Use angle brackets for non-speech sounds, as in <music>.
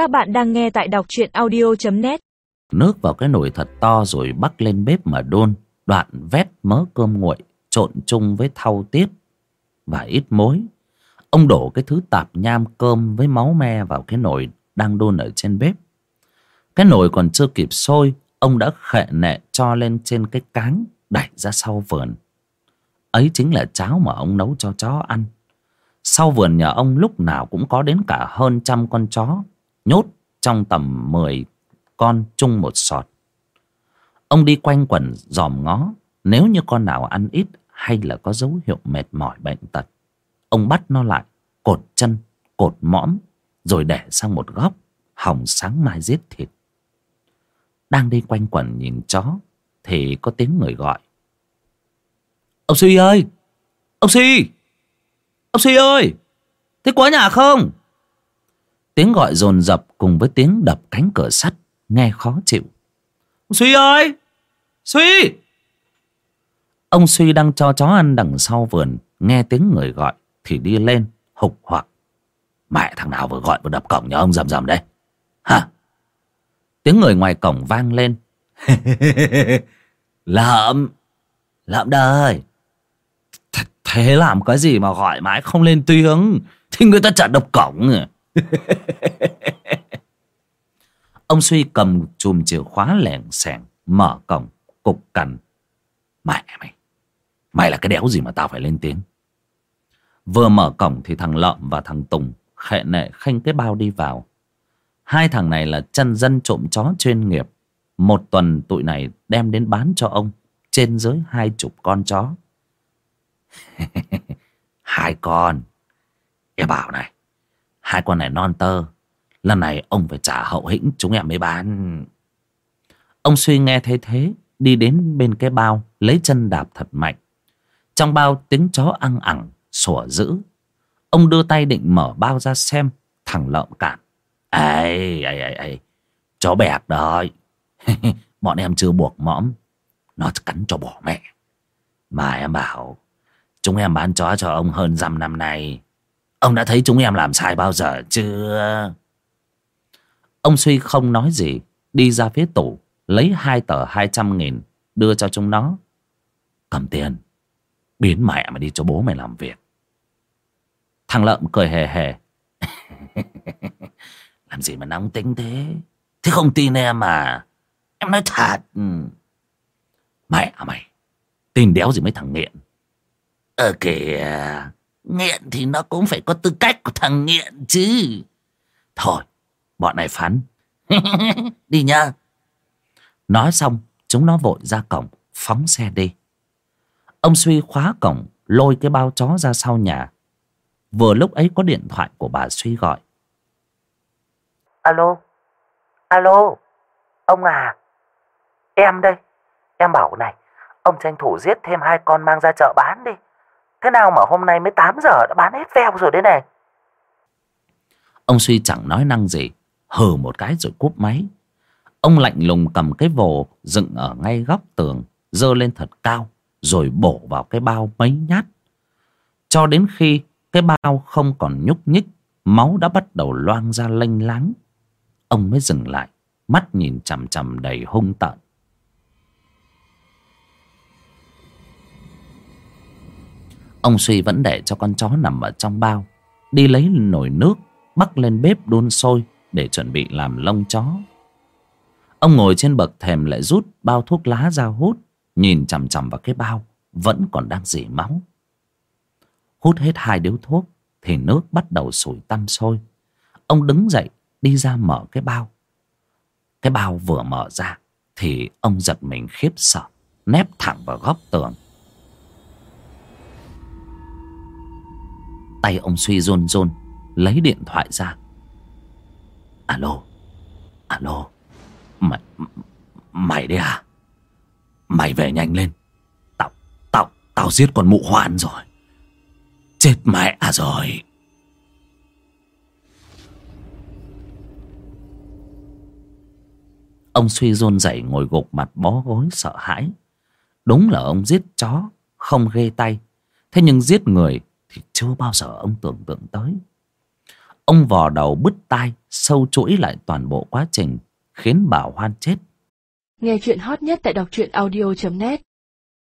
Các bạn đang nghe tại đọc truyện audio.net Nước vào cái nồi thật to rồi bắc lên bếp mà đun. Đoạn vét mớ cơm nguội, Trộn chung với thau tiết Và ít muối. Ông đổ cái thứ tạp nham cơm với máu me vào cái nồi đang đun ở trên bếp. Cái nồi còn chưa kịp sôi, Ông đã khệ nệ cho lên trên cái cáng, Đẩy ra sau vườn. Ấy chính là cháo mà ông nấu cho chó ăn. Sau vườn nhà ông lúc nào cũng có đến cả hơn trăm con chó. Nhốt trong tầm mười con chung một sọt. Ông đi quanh quần dòm ngó Nếu như con nào ăn ít hay là có dấu hiệu mệt mỏi bệnh tật Ông bắt nó lại Cột chân, cột mõm Rồi để sang một góc hỏng sáng mai giết thịt. Đang đi quanh quần nhìn chó Thì có tiếng người gọi. Ông Suy ơi! Ông Suy! Ông Suy ơi! Thế có nhà không? Tiếng gọi dồn dập cùng với tiếng đập cánh cửa sắt Nghe khó chịu. Suy ơi! Suy! Ông Suy đang cho chó ăn đằng sau vườn Nghe tiếng người gọi Thì đi lên hục hoặc. Mẹ thằng nào vừa gọi vừa đập cổng nhà ông rầm rầm đây Hả? Tiếng người ngoài cổng vang lên. <laughs> Lợm! Lợm đời! Th Thế làm cái gì mà gọi mãi không lên tiếng? Thì người ta chặn đập cổng. à Ông Suy cầm chùm chìa khóa lẻng sẻng Mở cổng, Cục cằn Mẹ mày Mày là cái đéo gì mà tao phải lên tiếng? Vừa mở cổng thì thằng Lợm và thằng Tùng Khệ nệ khanh cái bao đi vào. Hai thằng này là chân dân trộm chó chuyên nghiệp. Một tuần tụi này đem đến bán cho ông, Trên dưới hai chục con chó. <laughs> Hai con. Em bảo này Hai con này non tơ. Lần này ông phải trả hậu hĩnh chúng em mới bán. Ông suy nghe thấy thế Đi đến bên cái bao Lấy chân đạp thật mạnh. Trong bao tiếng chó ăn ẳng Sủa dữ. Ông đưa tay định mở bao ra xem Thằng lợm cản Ê, ê, ê, ê. Chó bẹt đấy <laughs> Bọn em chưa buộc mõm. Nó cắn cho bỏ mẹ. Mà em bảo Chúng em bán chó cho ông hơn dăm năm nay. Ông đã thấy chúng em làm sai bao giờ chưa? Ông Suy không nói gì, Đi ra phía tủ Lấy hai tờ hai trăm nghìn Đưa cho chúng nó. Cầm tiền, Biến mẹ mà đi cho bố mày làm việc. Thằng Lợm cười hề hề. <laughs> Làm gì mà nóng tính thế? Thế không tin em à? Em nói thật. Mẹ à mày, Tin đéo gì mấy thằng nghiện? Ờ kìa. Nghiện thì nó cũng phải có tư cách của thằng nghiện chứ. Thôi, Bọn này phán. <laughs> Đi nha. Nói xong, Chúng nó vội ra cổng, Phóng xe đi. Ông Suy khóa cổng, Lôi cái bao chó ra sau nhà. Vừa lúc ấy có điện thoại của bà Suy gọi. Alo? Alo? Ông à Em đây. Em bảo này, Ông tranh thủ giết thêm hai con mang ra chợ bán đi. Thế nào mà hôm nay mới 8 giờ đã bán hết veo rồi đấy này? Ông Suy chẳng nói năng gì, Hừ một cái rồi cúp máy. Ông lạnh lùng cầm cái vồ Dựng ở ngay góc tường Dơ lên thật cao, Rồi bổ vào cái bao mấy nhát. Cho đến khi cái bao không còn nhúc nhích, Máu đã bắt đầu loang ra lênh láng. Ông mới dừng lại, Mắt nhìn chằm chằm đầy hung tợn. Ông Suy vẫn để cho con chó nằm ở trong bao, Đi lấy nồi nước, Bắc lên bếp đun sôi Để chuẩn bị làm lông chó. Ông ngồi trên bậc thềm lại rút bao thuốc lá ra hút, Nhìn chằm chằm vào cái bao, Vẫn còn đang dỉ máu. Hút hết hai điếu thuốc Thì nước bắt đầu sủi tăm sôi. Ông đứng dậy, đi ra mở cái bao. Cái bao vừa mở ra Thì ông giật mình khiếp sợ, Nép thẳng vào góc tường. Tay ông suy rôn rôn Lấy điện thoại ra. Alo Alo, Mày Mày đấy à? Mày về nhanh lên. Tao Tao Tao giết con mụ hoan rồi. Chết mẹ à rồi. Ông suy rôn dậy ngồi gục mặt bó gối sợ hãi. Đúng là ông giết chó, Không ghê tay. Thế nhưng giết người thì chưa bao giờ ông tưởng tượng tới. Ông vò đầu bứt tai, sâu chuỗi lại toàn bộ quá trình, khiến bảo hoan chết. Nghe chuyện hot nhất tại đọc truyện audio.net